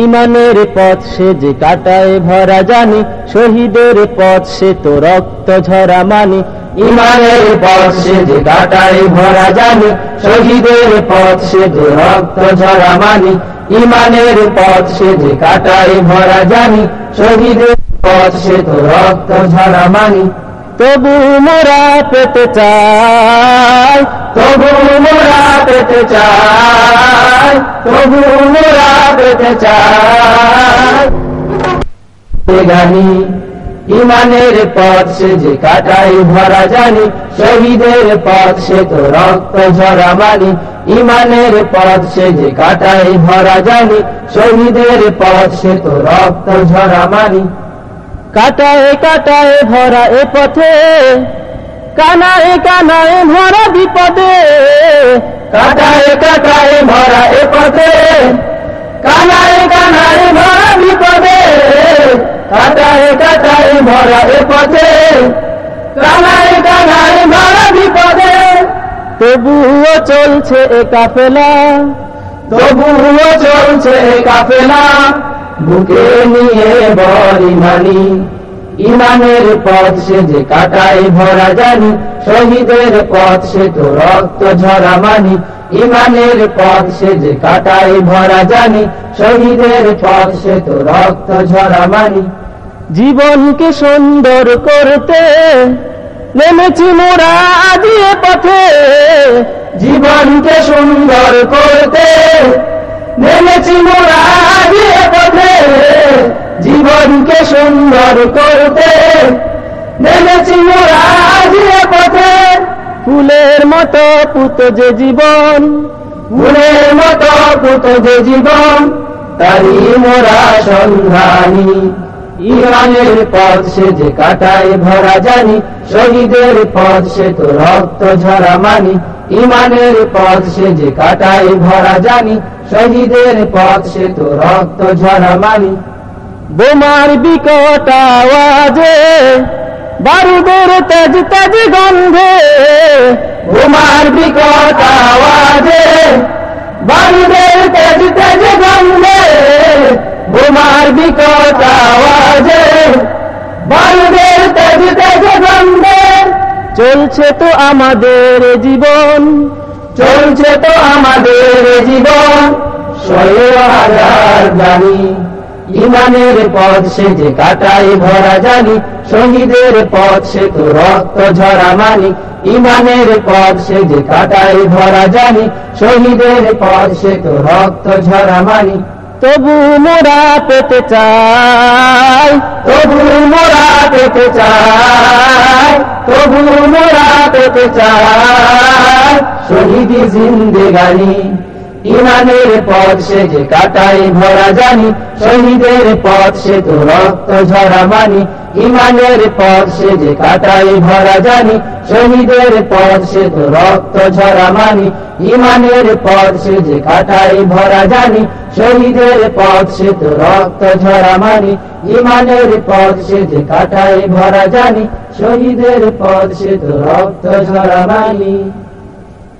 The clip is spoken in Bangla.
ইমানের পথ সে যে কাটায় ভরা জানি, শহীদের পথ সে তো রক্ত ঝরা মানি। ইমানের পথ সে যে কাটায় ভরা জানি, শহীদের পথ সে যে রক্ত ঝরা মানি। ইমানের পথ সে যে কাটায় ভরা জানি, শহীদের পথ সে তো রক্ত ঝরা মানি। তবু মোরা পেতে চাই। তবু মোরা পেতে চাই। তবু মোরা পেতে চাই। গানি ইমানের পথ সে যে কাটাই ভরা জানি, শহীদের পথ সে তো রক্ত ঝরা মানি, ইমানের পথ সে যে কাটাই ভরা জানি, শহীদের পথ সে তো রক্ত ঝরা মানি। কাটায় কাটায় ভরা এ পথে, কানায় কানায় ভরা বিপদে, কাটায় কাটায় ভরা এ পথে, কানায় কানায় ভরা বিপদে, কাটায় কাটায় ভরা এ পথে, কানায় কানায় ভরা বিপদে। তবুও চলছে এ কাফেলা, তবুও চলছে কাফেলা বুকে নিয়ে বড়ি মানি। ইমানের পথ সে যে কাটায় ভরা জানি, শহীদের পথ সে তো রক্ত ঝরা মানি। ইমানের পথ সে যে কাটায় ভরা জানি, শহীদের পথ সে তো রক্ত ঝরা মানি। জীবনকে সুন্দর করতে নেমেছি মোরা দিয়ে পথে। জীবনকে সুন্দর করতে নেমেছি মোরা জীবনকে সুন্দর করতে নেমেছি মোরা পথে। ফুলের মতো পুত যে জীবন, ফুলের মতো পুত যে জীবন তারি মোরা সন্ধানী। ইরানের পথ সে যে কাটায় ভরা জানি, শহীদের পথ সে তো রক্ত ঝরা মানি। ইমানের পথ সে যে কাটায় ভরা জানি, শহীদের পথ সে তো রক্ত ঝরা মানি। বোমার বিকট আওয়াজে, বারুদের তেজ তেজ গন্ধে। বোমার বিকট আওয়াজে, বারুদের তেজ তেজ গন্ধে। বোমার বিকট আওয়াজে, বারুদের তেজ তেজ গন্ধে। চলছে তো আমাদের জীবন, চলছে তো আমাদের জীবন শয়ে হাজার জানি ইমানের পথ সে যে কাটাই ভরা জানি শহীদের পথ সে তো রক্ত ঝরা মানি। ইমানের পথ সে যে কাটাই ভরা জানি শহীদের পথ সে তো রক্ত ঝরা মানি। তবু মোরা পেতে চাই। তবু মোরা পেতে চাই তবু মোরা পেতে চাই। শহীদি জিন্দেগানি। ইমানের পথ সে যে কাটাই ভরা জানি, শহীদের পথ সে তো রক্ত ঝরা মানি। ইমানের পথ সে যে কাটাই ভরা জানি, শহীদের পথ সে তো রক্ত ঝরা মানি। ইমানের পথ সে যে কাটাই ভরা জানি, শহীদের পথ সে তো রক্ত ঝরা মানি। ইমানের পথ সে যে কাটাই ভরা জানি, শহীদের পথ সে তো রক্ত ঝরা মানি।